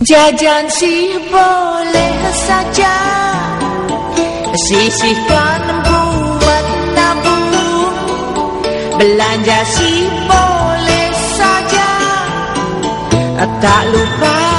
Jajan sih boleh saja. Sisihkan buat nabung Belanja sih boleh saja. Tak lupa